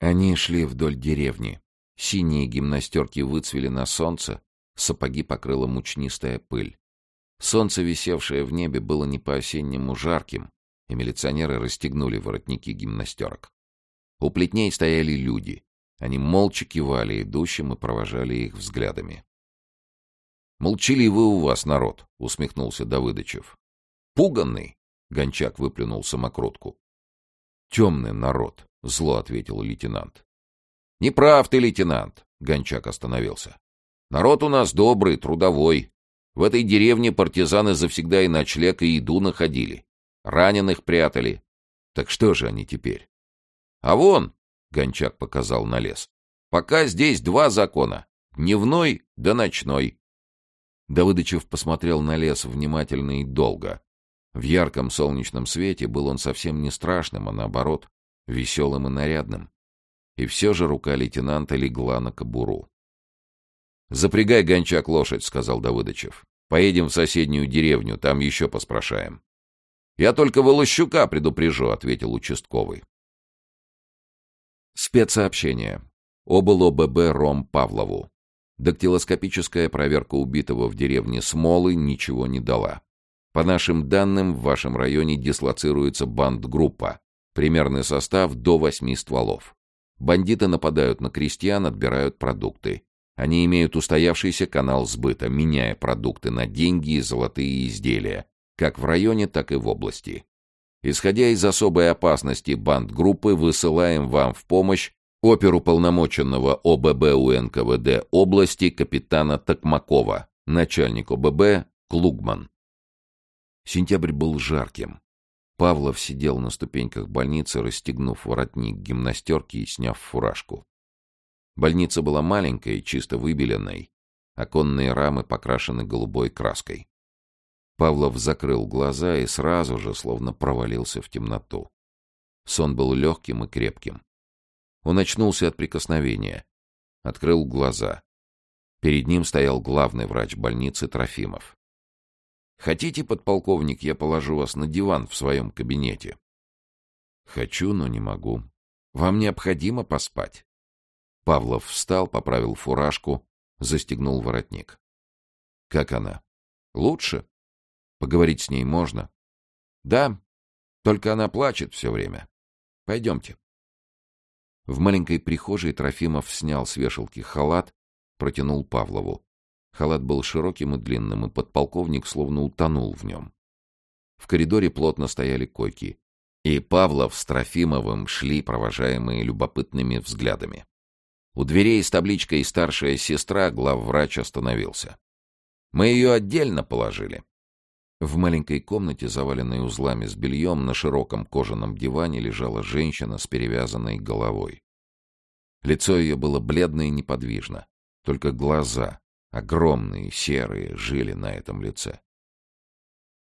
Они шли вдоль деревни. Синие гимнастерки выцвели на солнце, сапоги покрыла мучнистая пыль. Солнце, висевшее в небе, было не по-осеннему жарким, и милиционеры расстегнули воротники гимнастерок. У плетней стояли люди. Они молча кивали идущим и провожали их взглядами. «Молчаливый у вас народ», — усмехнулся Давыдычев. «Пуганный», — Гончак выплюнул самокрутку. «Темный народ», — зло ответил лейтенант. «Не прав ты, лейтенант», — Гончак остановился. «Народ у нас добрый, трудовой. В этой деревне партизаны завсегда и ночлег, и еду находили. Раненых прятали. Так что же они теперь? А вон, Гончак показал на лес. Пока здесь два закона. Дневной да ночной. Давыдычев посмотрел на лес внимательно и долго. В ярком солнечном свете был он совсем не страшным, а наоборот, веселым и нарядным. И все же рука лейтенанта легла на кобуру. «Запрягай, гончак, лошадь», — сказал Давыдычев. «Поедем в соседнюю деревню, там еще поспрашаем». «Я только Волощука предупрежу», — ответил участковый. Спецсообщение. Обл. ОББ Ром Павлову. Дактилоскопическая проверка убитого в деревне Смолы ничего не дала. По нашим данным, в вашем районе дислоцируется бандгруппа. Примерный состав до восьми стволов. Бандиты нападают на крестьян, отбирают продукты. Они имеют устоявшийся канал сбыта, меняя продукты на деньги и золотые изделия, как в районе, так и в области. Исходя из особой опасности бандгруппы, высылаем вам в помощь оперу полномоченного ОББ УНКВД области капитана Токмакова, начальник ОББ Клугман. Сентябрь был жарким. Павлов сидел на ступеньках больницы, расстегнув воротник гимнастерки и сняв фуражку. Больница была маленькой, чисто выбеленной. Оконные рамы покрашены голубой краской. Павлов закрыл глаза и сразу же словно провалился в темноту. Сон был легким и крепким. Он очнулся от прикосновения. Открыл глаза. Перед ним стоял главный врач больницы Трофимов. «Хотите, подполковник, я положу вас на диван в своем кабинете?» «Хочу, но не могу. Вам необходимо поспать». Павлов встал, поправил фуражку, застегнул воротник. «Как она?» «Лучше?» Поговорить с ней можно? Да, только она плачет все время. Пойдемте. В маленькой прихожей Трофимов снял с вешалки халат, протянул Павлову. Халат был широким и длинным, и подполковник словно утонул в нем. В коридоре плотно стояли койки, и Павлов с Трофимовым шли, провожаемые любопытными взглядами. У дверей с табличкой «Старшая сестра» главврач остановился. «Мы ее отдельно положили. В маленькой комнате, заваленной узлами с бельем, на широком кожаном диване лежала женщина с перевязанной головой. Лицо ее было бледно и неподвижно, только глаза, огромные, серые, жили на этом лице.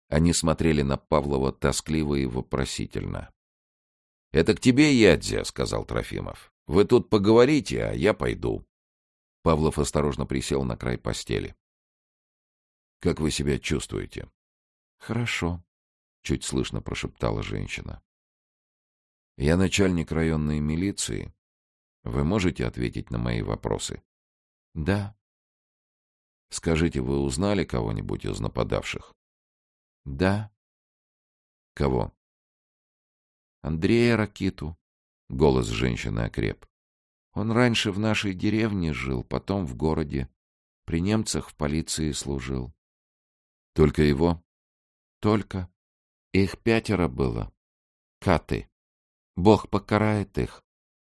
Они смотрели на Павлова тоскливо и вопросительно. — Это к тебе, Ядзя, — сказал Трофимов. — Вы тут поговорите, а я пойду. Павлов осторожно присел на край постели. — Как вы себя чувствуете? Хорошо, чуть слышно прошептала женщина. Я начальник районной милиции. Вы можете ответить на мои вопросы? Да. Скажите, вы узнали кого-нибудь из нападавших? Да. Кого? Андрея Ракиту. Голос женщины окреп. Он раньше в нашей деревне жил, потом в городе. При немцах в полиции служил. Только его? Только. Их пятеро было. Каты. Бог покарает их.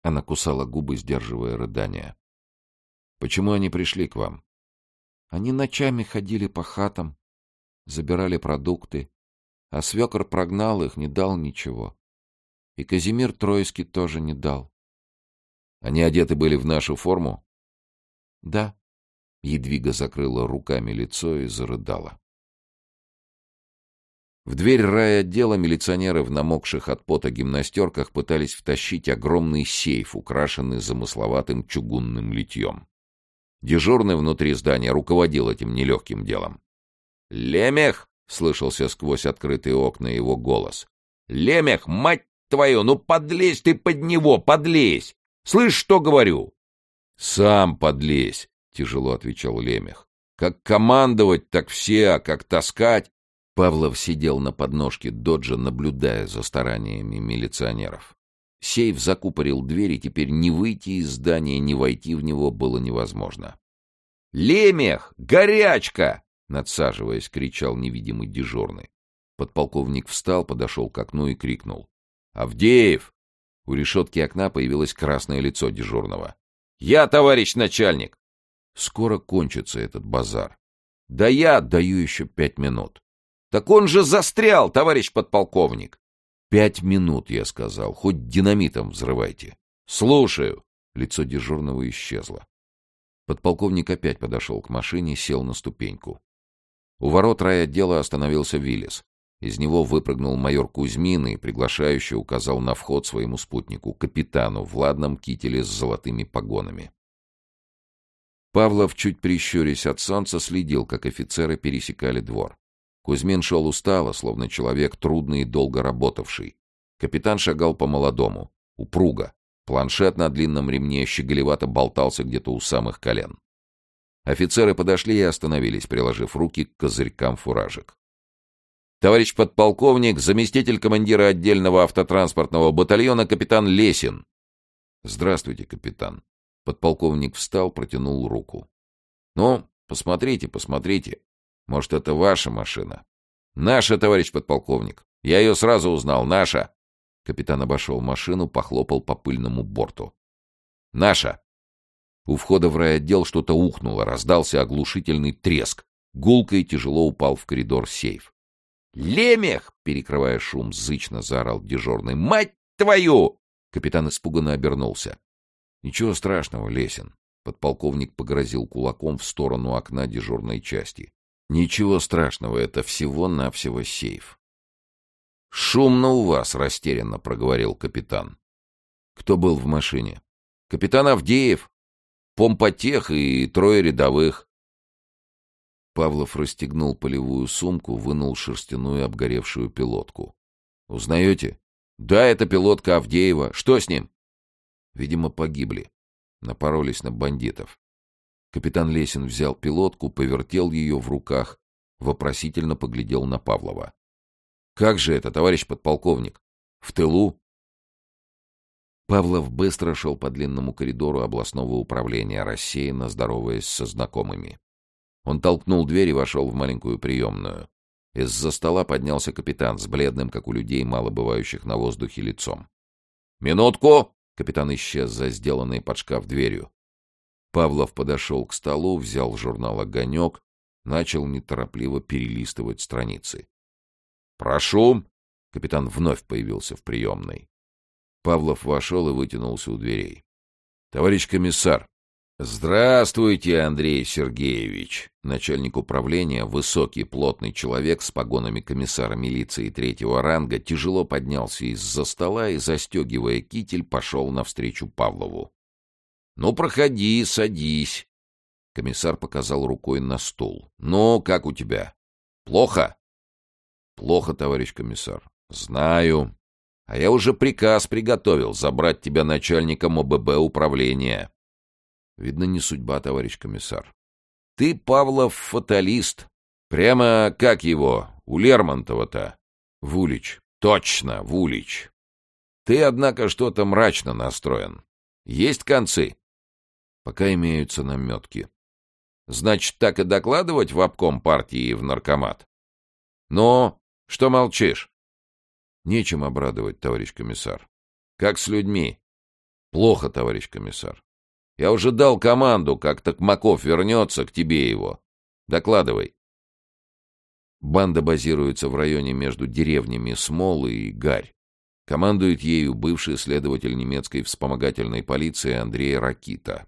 Она кусала губы, сдерживая рыдания. Почему они пришли к вам? Они ночами ходили по хатам, забирали продукты, а свекор прогнал их, не дал ничего. И Казимир Троицкий тоже не дал. Они одеты были в нашу форму? Да. Едвига закрыла руками лицо и зарыдала. В дверь райотдела милиционеры в намокших от пота гимнастерках пытались втащить огромный сейф, украшенный замысловатым чугунным литьем. Дежурный внутри здания руководил этим нелегким делом. «Лемех!» — слышался сквозь открытые окна его голос. «Лемех, мать твою, ну подлезь ты под него, подлезь! Слышь, что говорю? Сам подлезь, тяжело отвечал Лемех. Как командовать, так все, а как таскать? Павлов сидел на подножке доджа, наблюдая за стараниями милиционеров. Сейф закупорил дверь, и теперь ни выйти из здания, ни войти в него было невозможно. «Лемех! Горячка!» — надсаживаясь, кричал невидимый дежурный. Подполковник встал, подошел к окну и крикнул. «Авдеев!» У решетки окна появилось красное лицо дежурного. «Я, товарищ начальник!» «Скоро кончится этот базар. Да я отдаю еще пять минут». «Так он же застрял, товарищ подполковник!» «Пять минут, я сказал. Хоть динамитом взрывайте». «Слушаю». Лицо дежурного исчезло. Подполковник опять подошел к машине, сел на ступеньку. У ворот райотдела остановился Виллис. Из него выпрыгнул майор Кузьмин и приглашающе указал на вход своему спутнику, капитану в ладном кителе с золотыми погонами. Павлов, чуть прищурясь от солнца, следил, как офицеры пересекали двор. Кузьмин шел устало, словно человек, трудный и долго работавший. Капитан шагал по-молодому, упруго. Планшет на длинном ремне щеголевато болтался где-то у самых колен. Офицеры подошли и остановились, приложив руки к козырькам фуражек. «Товарищ подполковник, заместитель командира отдельного автотранспортного батальона капитан Лесин». «Здравствуйте, капитан». Подполковник встал, протянул руку. «Ну, посмотрите, посмотрите. Может, это ваша машина? Наша, товарищ подполковник. Я ее сразу узнал. Наша. Капитан обошел машину, похлопал по пыльному борту. Наша. У входа в райотдел что-то ухнуло, раздался оглушительный треск. Гулко и тяжело упал в коридор сейф. «Лемех!» — перекрывая шум, зычно заорал дежурный. «Мать твою!» Капитан испуганно обернулся. «Ничего страшного, Лесин». Подполковник погрозил кулаком в сторону окна дежурной части. Ничего страшного, это всего-навсего сейф. «Шумно у вас», — растерянно проговорил капитан. «Кто был в машине?» «Капитан Авдеев, помпотех и трое рядовых». Павлов расстегнул полевую сумку, вынул шерстяную обгоревшую пилотку. «Узнаете?» «Да, это пилотка Авдеева. Что с ним?» «Видимо, погибли. Напоролись на бандитов. Капитан Лесин взял пилотку, повертел ее в руках, вопросительно поглядел на Павлова. «Как же это, товарищ подполковник? В тылу?» Павлов быстро шел по длинному коридору областного управления, рассеянно здороваясь со знакомыми. Он толкнул дверь и вошел в маленькую приемную. Из-за стола поднялся капитан с бледным, как у людей, мало бывающих на воздухе, лицом. «Минутку!» — капитан исчез за сделанной под шкаф дверью. Павлов подошел к столу, взял журнал «Огонек», начал неторопливо перелистывать страницы. «Прошу!» — капитан вновь появился в приемной. Павлов вошел и вытянулся у дверей. «Товарищ комиссар!» «Здравствуйте, Андрей Сергеевич!» Начальник управления, высокий плотный человек с погонами комиссара милиции третьего ранга, тяжело поднялся из-за стола и, застегивая китель, пошел навстречу Павлову. «Ну, проходи, садись». Комиссар показал рукой на стул. «Ну, как у тебя? Плохо?» «Плохо, товарищ комиссар. Знаю. А я уже приказ приготовил забрать тебя начальником ОББ управления». «Видно, не судьба, товарищ комиссар». «Ты, Павлов, фаталист. Прямо как его, у Лермонтова-то?» «Вулич». «Точно, Вулич. Ты, однако, что-то мрачно настроен. Есть концы?» Пока имеются наметки. Значит, так и докладывать в обком партии и в наркомат? Ну, что молчишь? Нечем обрадовать, товарищ комиссар. Как с людьми? Плохо, товарищ комиссар. Я уже дал команду, как Токмаков вернется, к тебе его. Докладывай. Банда базируется в районе между деревнями Смолы и Гарь. Командует ею бывший следователь немецкой вспомогательной полиции Андрей Ракита.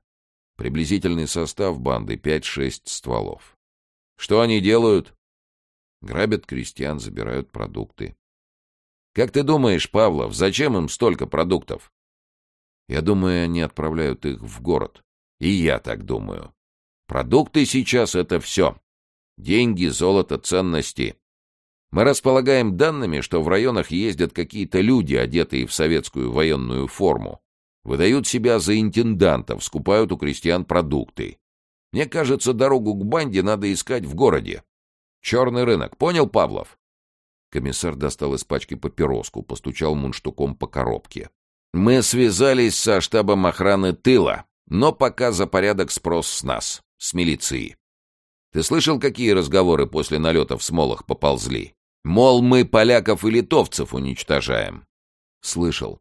Приблизительный состав банды 5-6 стволов. Что они делают? Грабят крестьян, забирают продукты. Как ты думаешь, Павлов, зачем им столько продуктов? Я думаю, они отправляют их в город. И я так думаю. Продукты сейчас — это все. Деньги, золото, ценности. Мы располагаем данными, что в районах ездят какие-то люди, одетые в советскую военную форму. Выдают себя за интендантов, скупают у крестьян продукты. Мне кажется, дорогу к банде надо искать в городе. Черный рынок. Понял, Павлов?» Комиссар достал из пачки папироску, постучал мунштуком по коробке. «Мы связались со штабом охраны тыла, но пока за порядок спрос с нас, с милиции. Ты слышал, какие разговоры после налета в Смолах поползли? Мол, мы поляков и литовцев уничтожаем. Слышал.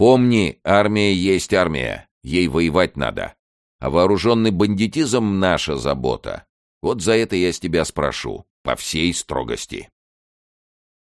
Помни, армия есть армия, ей воевать надо. А вооруженный бандитизм — наша забота. Вот за это я с тебя спрошу, по всей строгости.